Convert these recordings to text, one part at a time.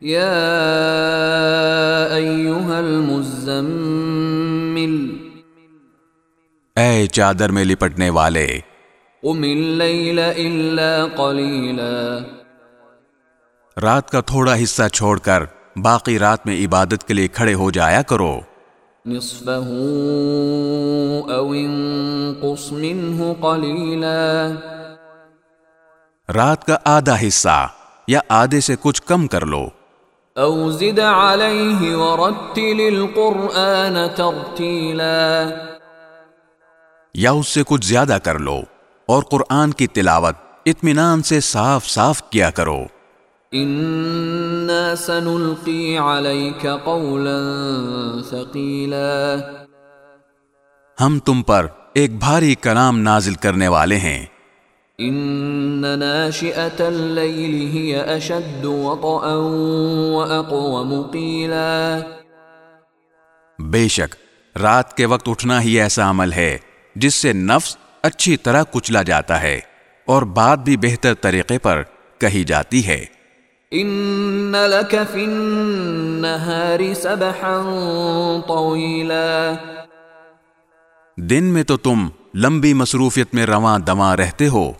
یا ایوہا المزمل اے چادر میں لپٹنے والے قم اللیل الا قلیلا رات کا تھوڑا حصہ چھوڑ کر باقی رات میں عبادت کے لیے کھڑے ہو جایا کرو۔ نصفه او انقص منه قلیلا رات کا آدھا حصہ یا آدھے سے کچھ کم کر لو۔ او زد علیہ ورتل القرآن ترتیلا یا اس سے کچھ زیادہ کر لو اور قرآن کی تلاوت اطمینان سے صاف صاف کیا کرو۔ انا سنلقی علیک قولا ثقیلا ہم تم پر ایک بھاری کلام نازل کرنے والے ہیں۔ ان اشد وطئا واقوم بے شک رات کے وقت اٹھنا ہی ایسا عمل ہے جس سے نفس اچھی طرح کچلا جاتا ہے اور بات بھی بہتر طریقے پر کہی جاتی ہے۔ ان لك في النهار سبحا طويلا. دن میں تو تم لمبی مصروفیت میں رواں دواں رہتے ہو۔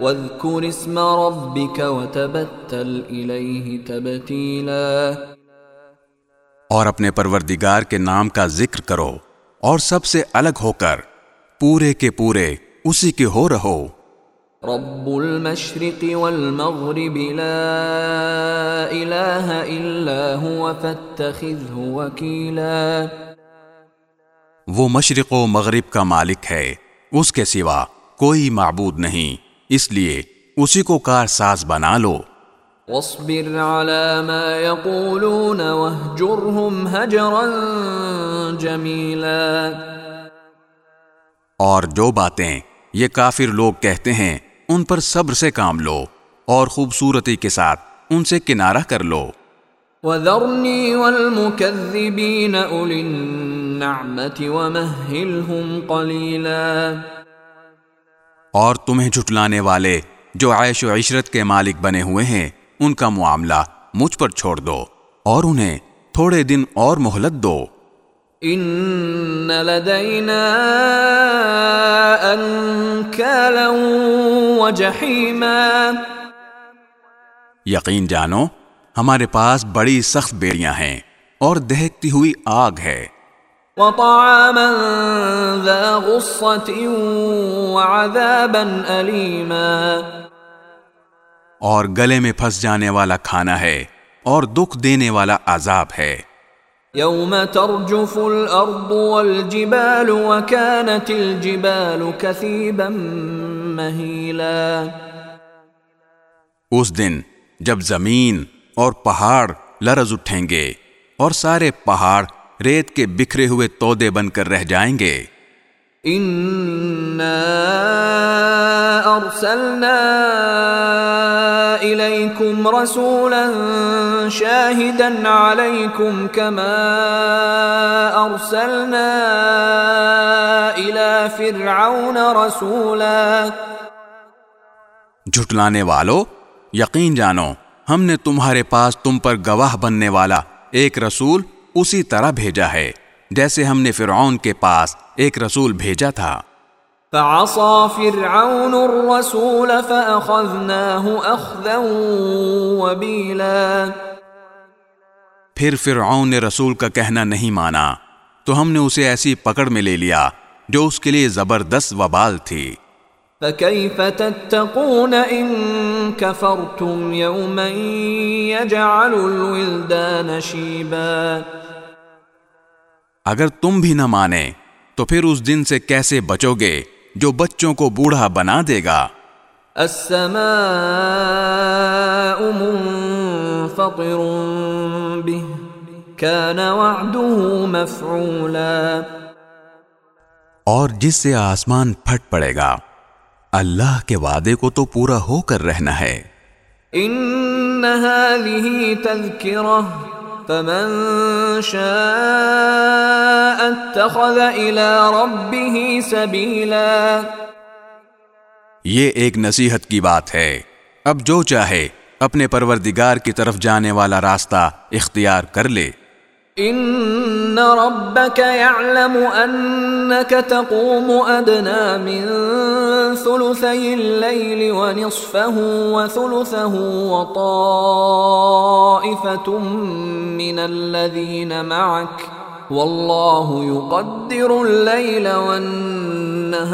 واذكر اسم ربك وتبتل اليه تبتيلا. اور اپنے پروردگار کے نام کا ذکر کرو اور سب سے الگ ہو کر پورے کے پورے اسی کے ہو رہو. رب المشرق والمغرب لا الہ الا هو فاتخذه وکیلا وہ مشرق و مغرب کا مالک ہے اس کے سوا کوئی معبود نہیں. اس لیے اسی کو کار ساز بنا لو۔ واصبر على ما يقولون واهجرهم هجرا جميلا۔ اور جو باتیں یہ کافر لوگ کہتے ہیں ان پر صبر سے کام لو اور خوبصورتی کے ساتھ ان سے کنارہ کر لو۔ وذرني والمكذبين أولي النعمة ومهلهم قليلا اور تمہیں جھٹلانے والے جو عیش و عشرت کے مالک بنے ہوئے ہیں ان کا معاملہ مجھ پر چھوڑ دو اور انہیں تھوڑے دن اور مہلت دو۔ ان لدينا انكالا وجحيما یقین جانو ہمارے پاس بڑی سخت بیڑیاں ہیں اور دہکتی ہوئی آگ ہے۔ وطعاما ذا غصة وعذابا أليما. اور گلے میں پھنس جانے والا کھانا ہے اور دکھ دینے والا عذاب ہے۔ يوم ترجف الأرض والجبال وكانت الجبال كثيبا مهيلا اس دن جب زمین اور پہاڑ لرز اٹھیں گے اور سارے پہاڑ ریت کے بکھرے ہوئے تودے بن کر رہ جائیں گے۔ إنا أرسلنا إليكم رسولا شاهدا عليكم كما أرسلنا إلى فرعون رسولا۔ جھٹلانے والو یقین جانو ہم نے تمہارے پاس تم پر گواہ بننے والا ایک رسول اسی طرح بھیجا ہے جیسے ہم نے فرعون کے پاس ایک رسول بھیجا تھا۔ فعصى فرعون الرسول فأخذناه أخذا وبيلا۔ پھر فرعون نے رسول کا کہنا نہیں مانا تو ہم نے اسے ایسی پکڑ میں لے لیا جو اس کے لیے زبردست وبال تھی۔ فكيف تتقون إن كفرتم يوما يجعل الولدان شيبا۔ اگر تم بھی نہ مانے تو پھر اس دن سے کیسے بچو گے جو بچوں کو بوڑھا بنا دے گا؟ السماء منفطر به كان وعده مفعولا. اور جس سے آسمان پھٹ پڑے گا اللہ کے وعدے کو تو پورا ہو کر رہنا ہے۔ ان هذه تذكره فمن شاء اتخذ الى ربه سبيلا۔ یہ ایک نصیحت کی بات ہے۔ اب جو چاہے، اپنے پروردگار کی طرف جانے والا راستہ اختیار کر لے۔ ان ربك يعلم انك تقوم ادنى من ثلثي الليل ونصفه وثلثه وطائفه من الذين معك والله يقدر الليل والنهار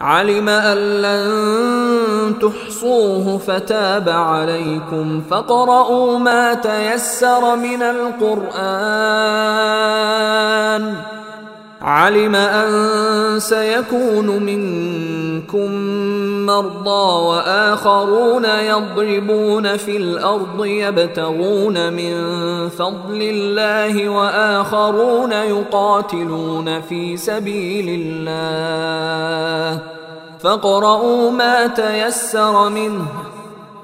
علم ان لن تحصوه فتاب عليكم فقرؤوا ما تيسر من القرآن علم ان سيكون منكم مرضى واخرون يضربون في الارض يبتغون من فضل الله واخرون يقاتلون في سبيل الله فاقرؤوا ما تيسر منه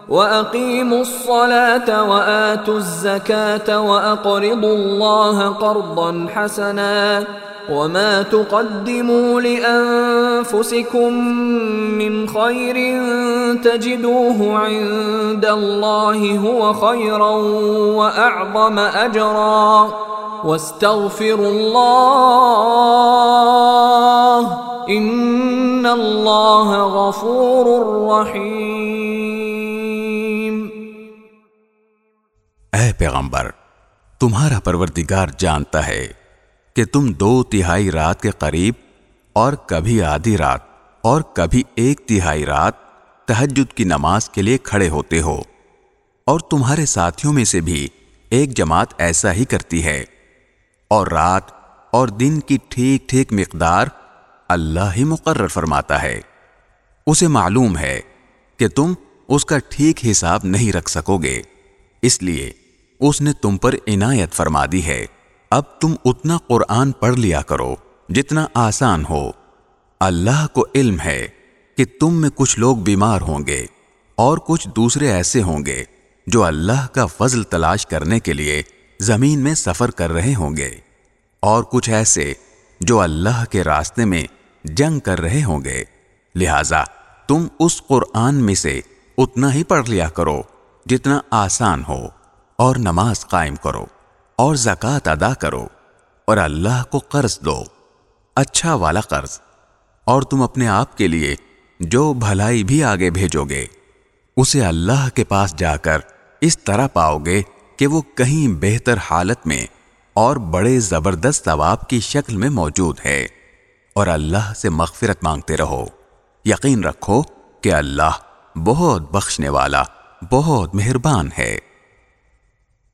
واقيموا الصلاه واتوا الزكاه واقرضوا الله قرضا حسنا وما تقدموا لانفسكم من خير تجدوه عند الله هو خيرا واعظم اجرا واستغفروا الله ان الله غفور رحيم اے پیغمبر، تمہارا پروردگار جانتا ہے کہ تم دو تہائی رات کے قریب اور کبھی آدھی رات اور کبھی ایک تہائی رات تہجد کی نماز کے لیے کھڑے ہوتے ہو، اور تمہارے ساتھیوں میں سے بھی ایک جماعت ایسا ہی کرتی ہے۔ اور رات اور دن کی ٹھیک ٹھیک مقدار اللہ ہی مقرر فرماتا ہے۔ اسے معلوم ہے کہ تم اس کا ٹھیک حساب نہیں رکھ سکو گے، اس لیے اس نے تم پر عنایت فرما دی ہے۔ اب تم اتنا قرآن پڑھ لیا کرو جتنا آسان ہو۔ اللہ کو علم ہے کہ تم میں کچھ لوگ بیمار ہوں گے اور کچھ دوسرے ایسے ہوں گے جو اللہ کا فضل تلاش کرنے کے لیے زمین میں سفر کر رہے ہوں گے اور کچھ ایسے جو اللہ کے راستے میں جنگ کر رہے ہوں گے۔ لہذا تم اس قرآن میں سے اتنا ہی پڑھ لیا کرو جتنا آسان ہو اور نماز قائم کرو۔ اور زکوٰۃ ادا کرو اور اللہ کو قرض دو اچھا والا قرض۔ اور تم اپنے آپ کے لیے جو بھلائی بھی آگے بھیجو گے، اسے اللہ کے پاس جا کر اس طرح پاؤ گے کہ وہ کہیں بہتر حالت میں اور بڑے زبردست ثواب کی شکل میں موجود ہے۔ اور اللہ سے مغفرت مانگتے رہو۔ یقین رکھو کہ اللہ بہت بخشنے والا، بہت مہربان ہے۔